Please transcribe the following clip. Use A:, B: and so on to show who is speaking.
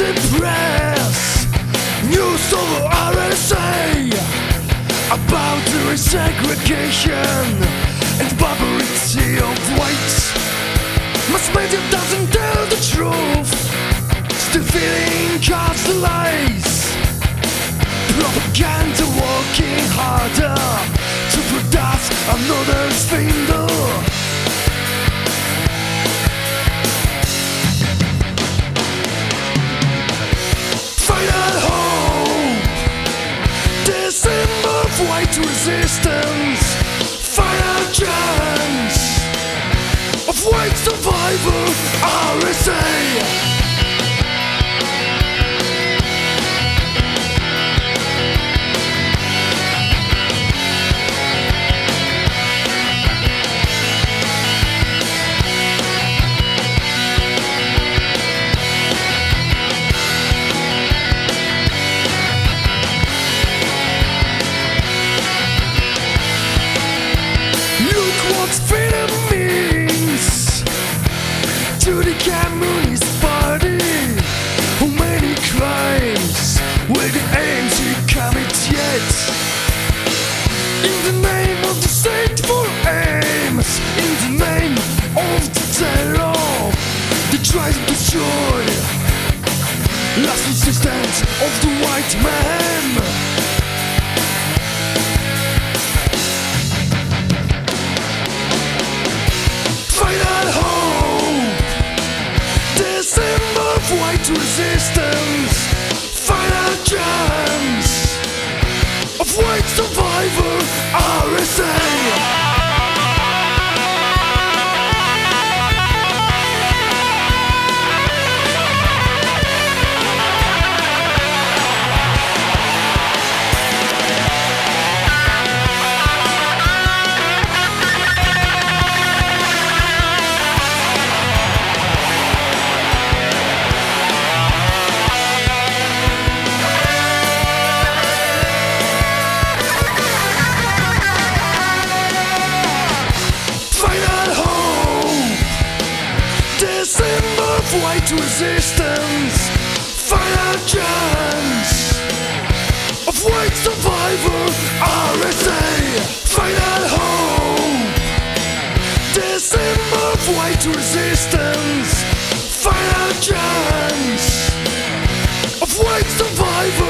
A: Associated Press. News over RSA About the resegregation And barbarity of whites. Mass media doesn't tell the truth. Still feeling cuts the lies. Propaganda working harder To produce another swindle resistance. Final chance of white survival. RSA. What freedom means to the Communist Party. How many crimes will the ANC commit yet? In the name of the for aims, in the name of the terror, they try to destroy last resistance of the white man. Resistance. Final chance of white survival. Fight to resistance. Final chance of white survivor RSA. Final hope. December of white resistance. Final chance of white survivor.